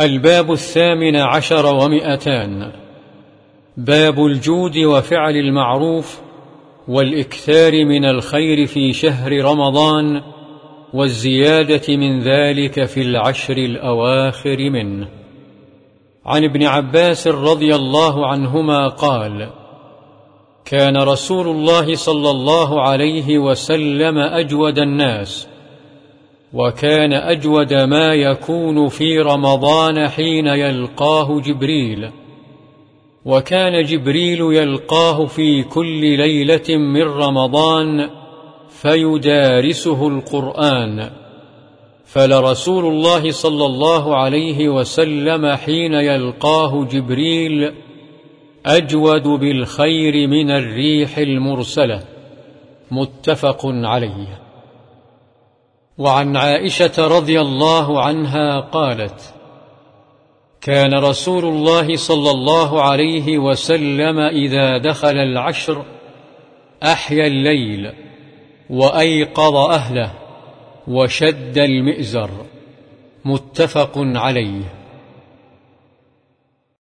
الباب الثامن عشر ومئتان. باب الجود وفعل المعروف والإكثار من الخير في شهر رمضان والزيادة من ذلك في العشر الأواخر منه. عن ابن عباس رضي الله عنهما قال كان رسول الله صلى الله عليه وسلم أجود الناس وكان أجود ما يكون في رمضان حين يلقاه جبريل. وكان جبريل يلقاه في كل ليلة من رمضان فيدارسه القرآن. فلرسول الله صلى الله عليه وسلم حين يلقاه جبريل أجود بالخير من الريح المرسلة. متفق عليه. وعن عائشة رضي الله عنها قالت كان رسول الله صلى الله عليه وسلم إذا دخل العشر أحيا الليل وأيقظ أهله وشد المئزر متفق عليه.